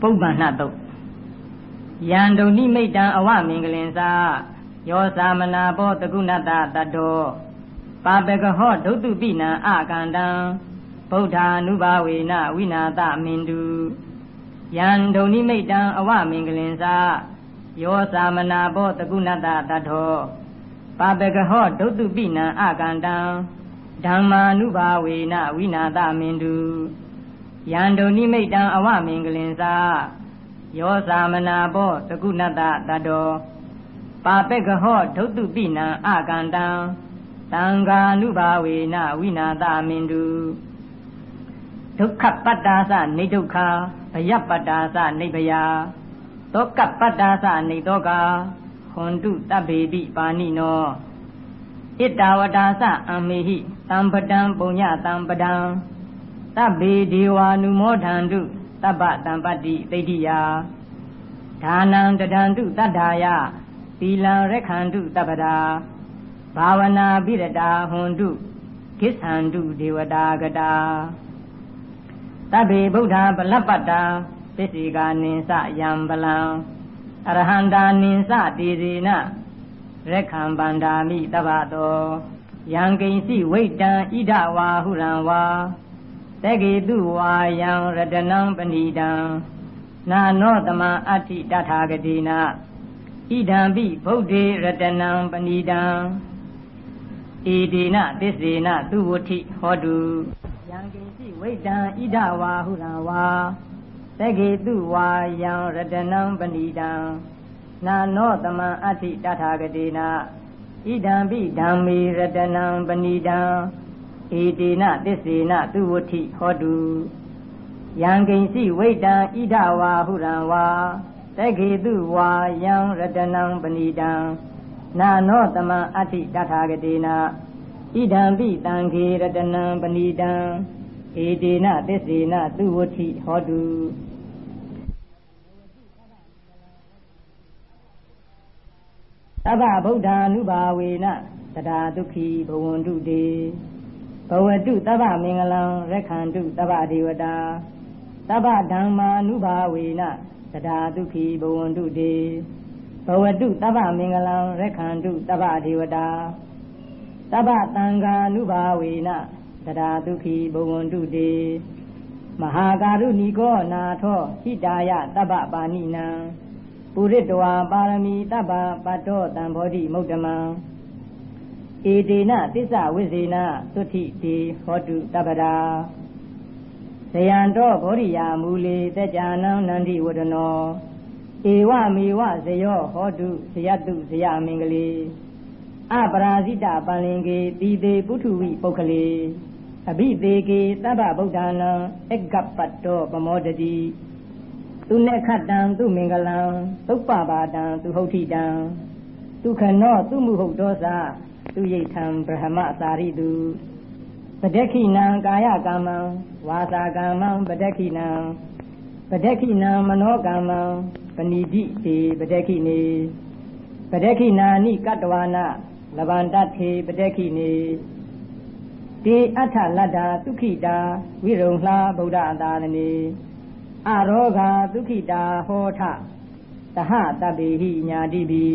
ပုပ္ပန္နတုတ်ယံဒုန်နိမိတ်တံအဝမင်္ဂလင်စာယောသမနာဘောတကုဏတတတ္တောပါပကဟောဒုတုပိနံအကန္တံဗုဒ္ဓ ानु ဘာဝေနဝိနာသမင်တုယံဒုန်နိမိတ်တံအဝမင်္ဂလင်စာယောသမနာဘောတကုဏတတတ္တောပါပကဟောဒုတုပိနံအကန္တံဓမ္မာနုဘာဝေနဝိနာသမင်တု ယံဒုန်နိမိတ်တံအဝမင်္ဂလင်စာယောသမနာဘောတကုဏတတတ္တောပါပကဟောဒုတုပိနံအကန္တံတံဃာနုဘာဝေနဝိနာသမင်တုဒုက္ခပတ္တာသနေဒုက္ခဘယပတ္တာသနေဘယသောကပတ္တာသနေသောကဟွန်တုတဗ္ဗေတိပါဏိနောဣတဝတာသအမေဟိတံပတံပုညတံပဒံ တဗ္ဗေဒေဝ ानु မောထံတုတပ္ပတံပတ္တိသိတိယဒါနံတဒံတုတတ္ထာယသီလံရခန္တုတပ္ပဒါဘာဝနာပိရတာဟွန်တုကိသန္တုဒေဝတာကတာတဗ္ဗေဗုဒ္ဓဗလပ္ပတ္တာသစ္စေကာနိသယံပလံအရဟန္တာနိသတေဇေနရခံဗန္ဒာမိတဗ္ဗတောယံကိဉ္စီဝိတံဣဒဝါဟုရံဝါ တကေတုဝါယံရတနံပဏိတံနာနောတမအဋ္ဌိတထာဂတိနာဣဒံပိဗုဒ္ဓေရတနံပဏိတံဣတိနသစ္စေနသူဝတိဟောတုယံကိစီဝိတံဣဒဝါဟုရံဝါသကေတုဝါယံရတနံပဏိတံနာနောတမအဋ္ဌိတထာဂတိနာဣဒံပိဓမ္မေရတနံပဏိတံ ဧတေနသစ္စေနသူဝတိဟောတုယံကိဉ္စီဝိတံဣဒဝါဟုရံဝါတခေတုဝါယံရတနံပဏိတံနာနောတမအဋ္ဌိတထာဂတိနာဣဒံပိတံခေရတနံပဏိတံဧတေနသစ္စေနသူဝတိဟောတုသဗ္ဗဗုဒ္ဓ ानु ဘာဝေနတဒါဒုက္ခိဘဝန္တုတေ ဘဝတုသဗ္ဗမင်္ဂလံရက္ခန္တုသဗ္ဗဒေဝတာသဗ္ဗဓမ္မာနုဘာဝေနတဒါဒုက္ခိဘဝန္တုတေဘဝတုသဗ္ဗမင်္ဂလံရက္ခန္တုသဗ္ဗဒေဝတာသဗ္ဗတံဃာနုဘာဝေနတဒါဒုက္ခိဘဝန္တုတေမဟာကာရုဏီကောနာထောဟိတာယတဗ္ဗပါဏိနံပုရိတဝါပါရမီတဗ္ဗပတ္တောတံဘောဓိမုဒ္ဓမံ ဧတေနသစ္စာဝိဇေနသုတိတေဟောတုတပ္ပရာဇယံတောဘောရိယာမူလေတကြနံနန္တိဝဒနောဧဝမေဝဇယောဟောတုဇယတုဇယမင်္ဂလေအပရာဇိတပန္လင်ကေတိတေပုထုဝိပုဂ္ဂလေအဘိသေးကေသဗ္ဗဗုဒ္ဓနာအက္ကပတ္တောပမောတတိသူနေခတံသူမင်္ဂလံသုပ္ပပါတံသူဟုတ်ထိတံဒုက္ခနောသူမှုဟုတ်သောသာ သူရိဋ္ဌံဗြဟ္မသာရိတုပဒက္ခိနံကာယကမ္မံဝါစာကမ္မံပဒက္ခိနံပဒက္ခိနံမနောကမ္မံပဏိတိတေပဒက္ခိနေပဒက္ခိနာနိကတ္တဝနာလဗန္တထေပဒက္ခိနေတေအထလတ္တာဒုခိတာဝိရုံလှဗုဒ္ဓသာရဏေအရောဂါဒုခိတာဟောထတဟတပိဟိညာတိပိ